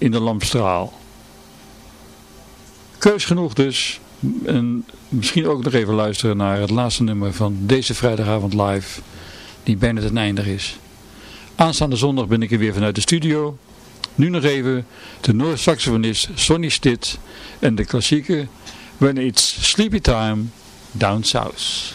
in de lampstraal. Keus genoeg dus. En misschien ook nog even luisteren naar het laatste nummer van deze vrijdagavond live. Die bijna ten einde is. Aanstaande zondag ben ik er weer vanuit de studio. Nu nog even de Noord-saxofonist Sonny Stitt en de klassieke When It's Sleepy Time Down South.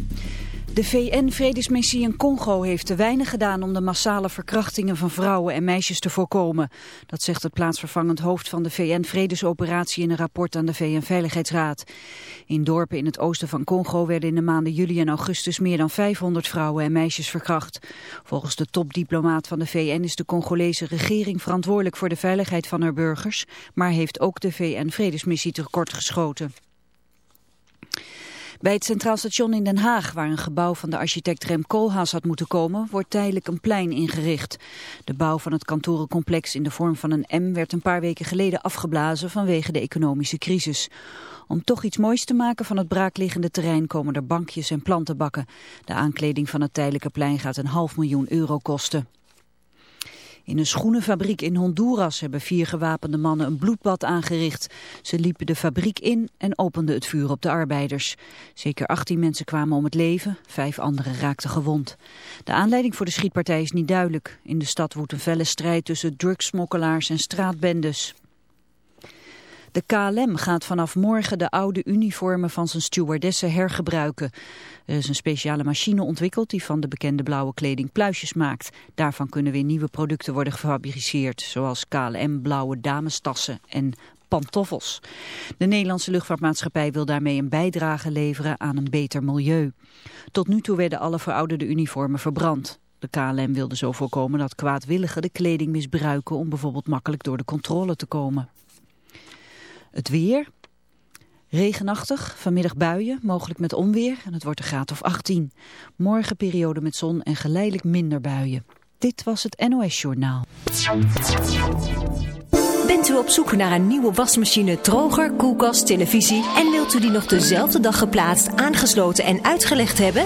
De VN-vredesmissie in Congo heeft te weinig gedaan om de massale verkrachtingen van vrouwen en meisjes te voorkomen. Dat zegt het plaatsvervangend hoofd van de VN-vredesoperatie in een rapport aan de VN-veiligheidsraad. In dorpen in het oosten van Congo werden in de maanden juli en augustus meer dan 500 vrouwen en meisjes verkracht. Volgens de topdiplomaat van de VN is de Congolese regering verantwoordelijk voor de veiligheid van haar burgers, maar heeft ook de VN-vredesmissie tekortgeschoten. Bij het Centraal Station in Den Haag, waar een gebouw van de architect Rem Koolhaas had moeten komen, wordt tijdelijk een plein ingericht. De bouw van het kantorencomplex in de vorm van een M werd een paar weken geleden afgeblazen vanwege de economische crisis. Om toch iets moois te maken van het braakliggende terrein komen er bankjes en plantenbakken. De aankleding van het tijdelijke plein gaat een half miljoen euro kosten. In een schoenenfabriek in Honduras hebben vier gewapende mannen een bloedbad aangericht. Ze liepen de fabriek in en openden het vuur op de arbeiders. Zeker 18 mensen kwamen om het leven, vijf anderen raakten gewond. De aanleiding voor de schietpartij is niet duidelijk. In de stad woedt een felle strijd tussen drugsmokkelaars en straatbendes. De KLM gaat vanaf morgen de oude uniformen van zijn stewardessen hergebruiken. Er is een speciale machine ontwikkeld die van de bekende blauwe kleding pluisjes maakt. Daarvan kunnen weer nieuwe producten worden gefabriceerd, zoals KLM blauwe damestassen en pantoffels. De Nederlandse luchtvaartmaatschappij wil daarmee een bijdrage leveren aan een beter milieu. Tot nu toe werden alle verouderde uniformen verbrand. De KLM wilde zo voorkomen dat kwaadwilligen de kleding misbruiken om bijvoorbeeld makkelijk door de controle te komen. Het weer. Regenachtig, vanmiddag buien, mogelijk met onweer en het wordt een graad of 18. Morgen periode met zon en geleidelijk minder buien. Dit was het NOS Journaal. Bent u op zoek naar een nieuwe wasmachine, droger, koelkast, televisie... en wilt u die nog dezelfde dag geplaatst, aangesloten en uitgelegd hebben?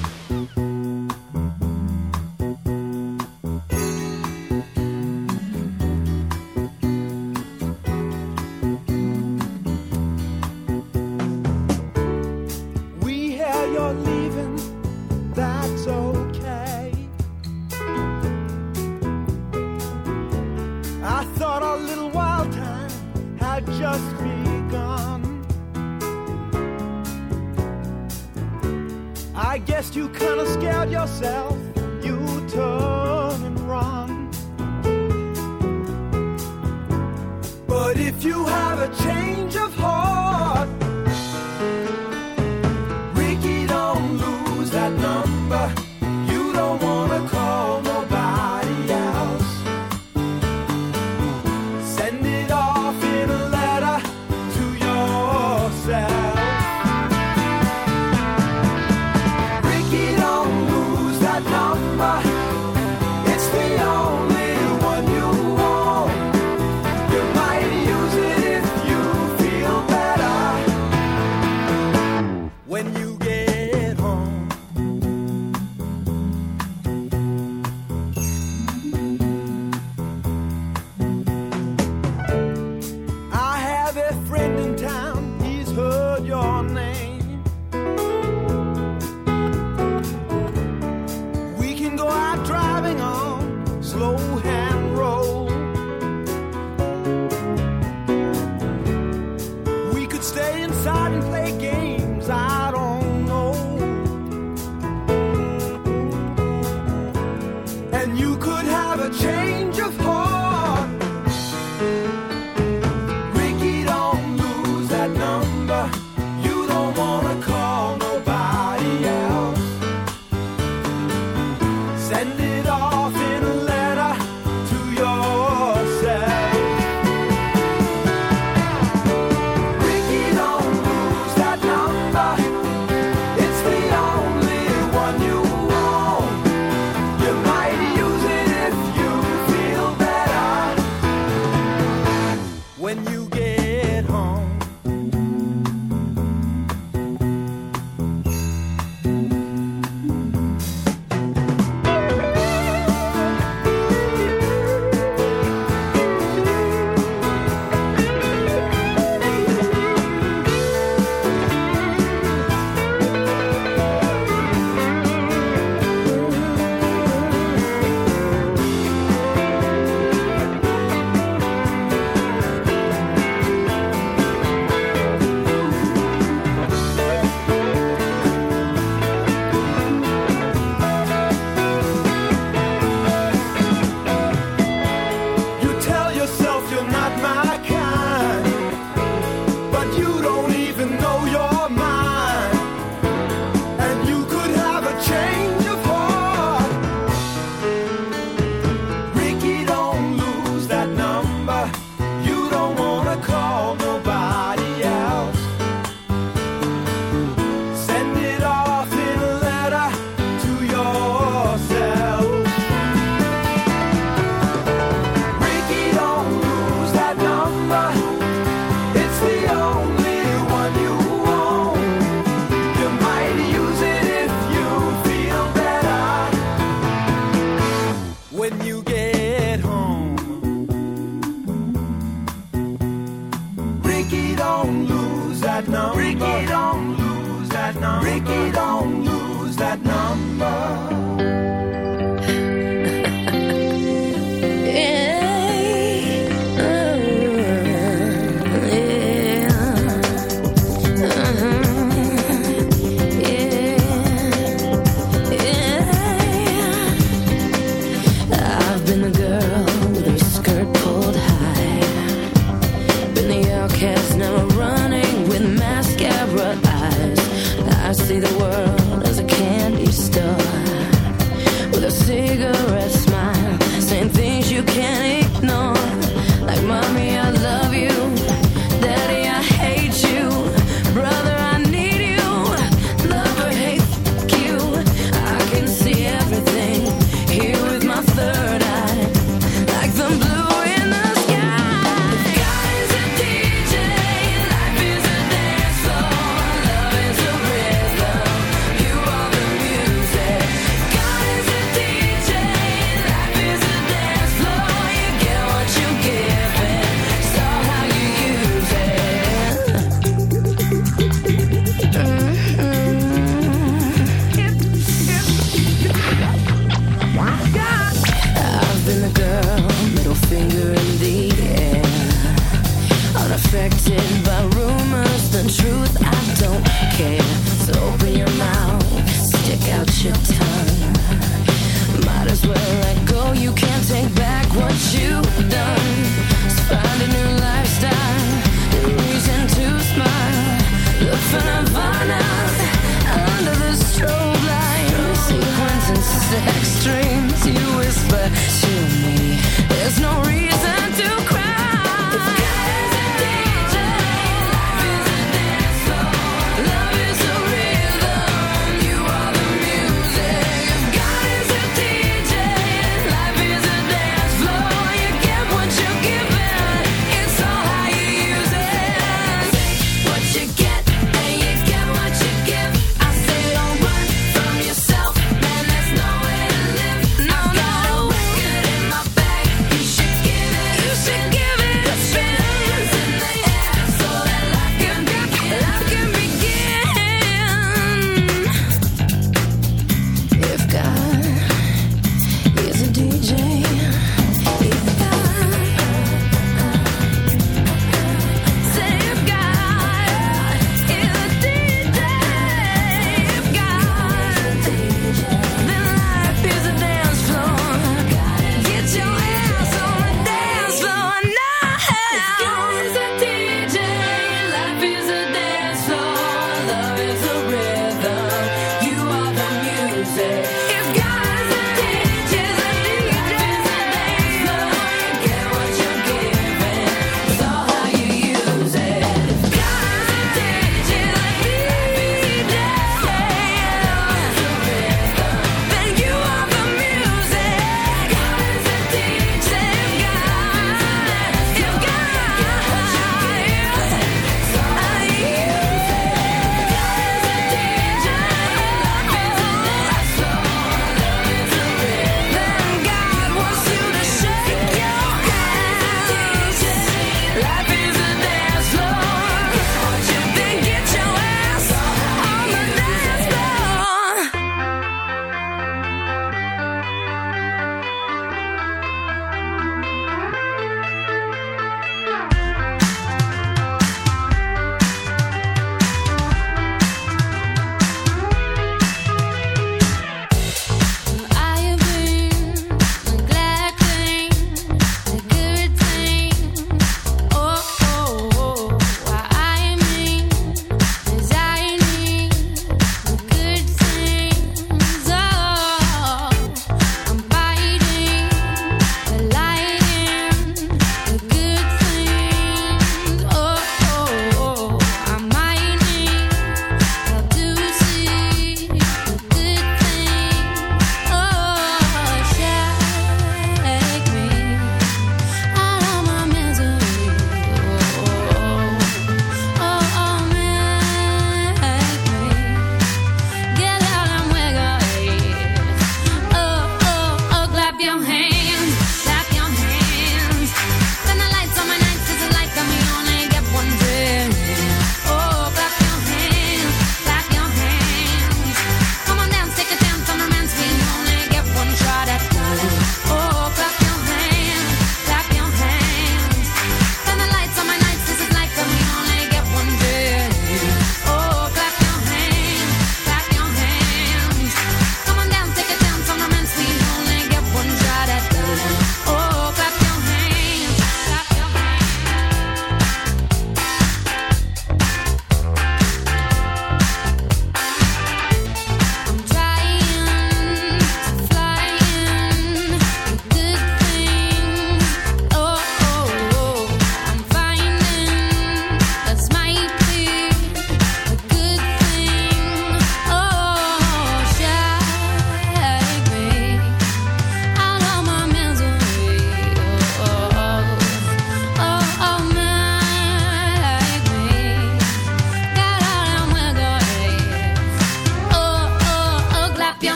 Sex you whisper to me. There's no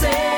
say.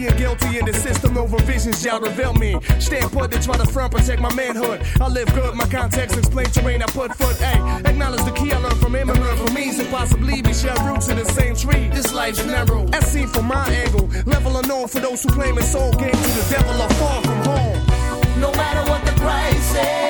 being guilty in the system over visions, y'all reveal me. Stand put, they try to front, protect my manhood. I live good, my context explain terrain I put foot. Hey, acknowledge the key I learned from him and learn from me. So possibly we share roots in the same tree. This life's narrow, as seen from my angle. Level unknown for those who claim it's soul game to the devil or far from home. No matter what the price is,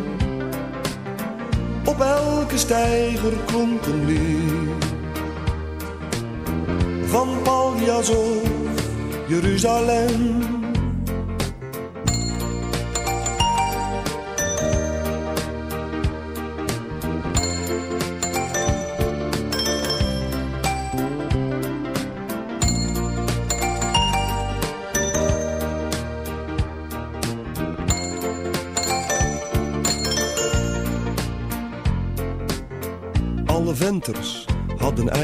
Op elke steiger klonk een lied. Van Paljas of Jeruzalem.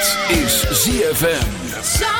Dit is ZFM.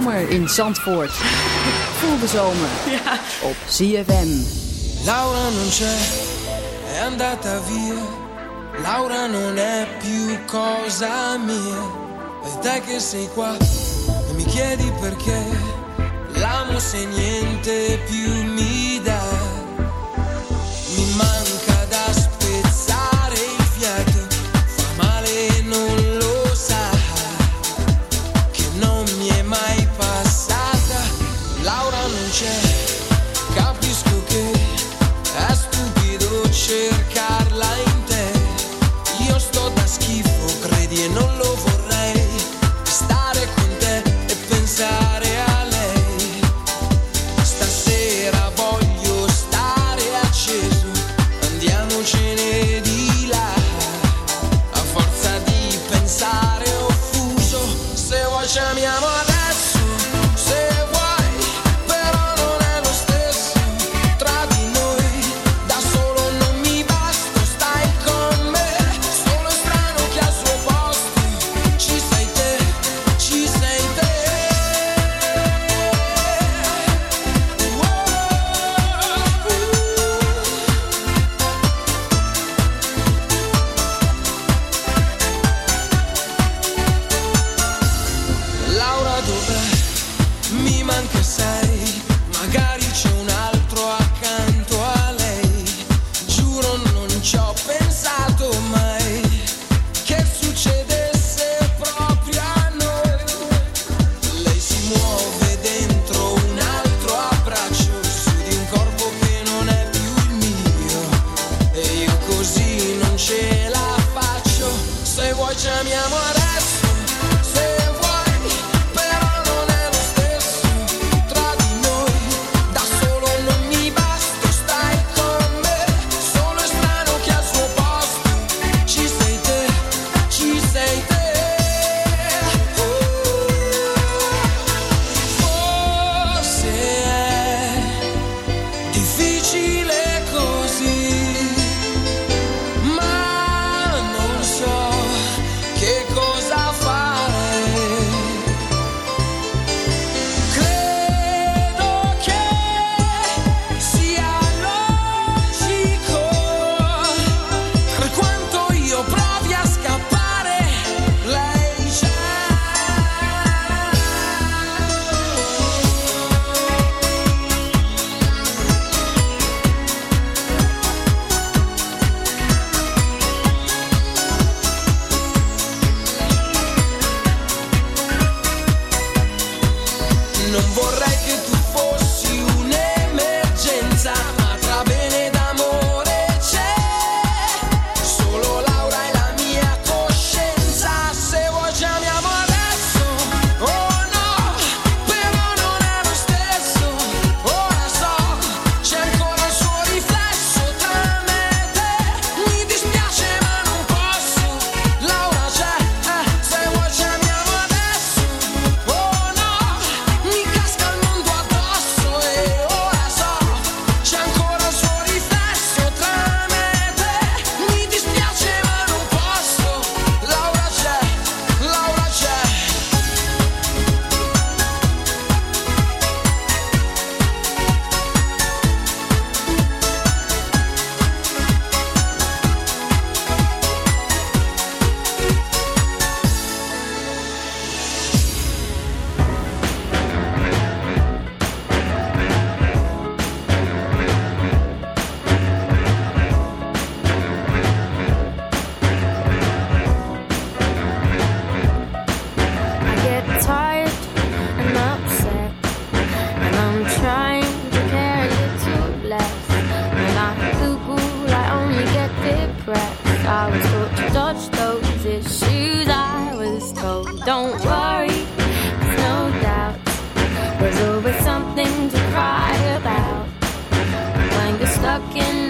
zomer in Zandvoort. Voel de zomer ja. op CFM. Laura non c'è, è andata via. Laura non è più cosa mia. E te che sei qua e mi chiedi perché. L'amo se niente più stuck in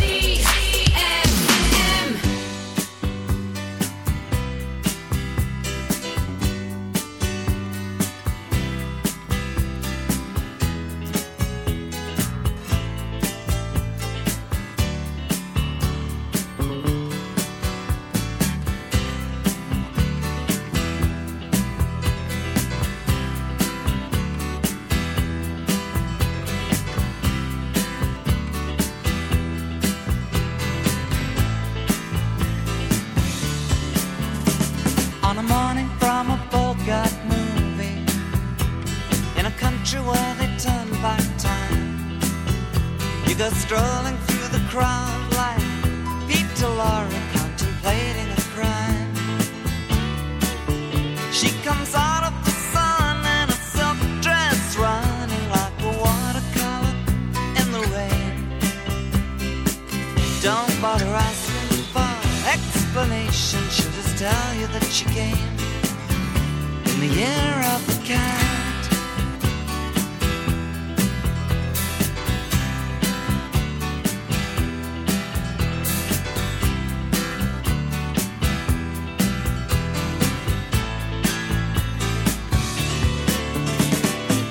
the year of the cat.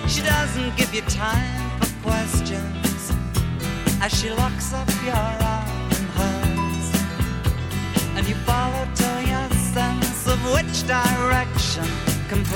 She doesn't give you time for questions as she locks up your arm in hers, and you follow to your sense of which direction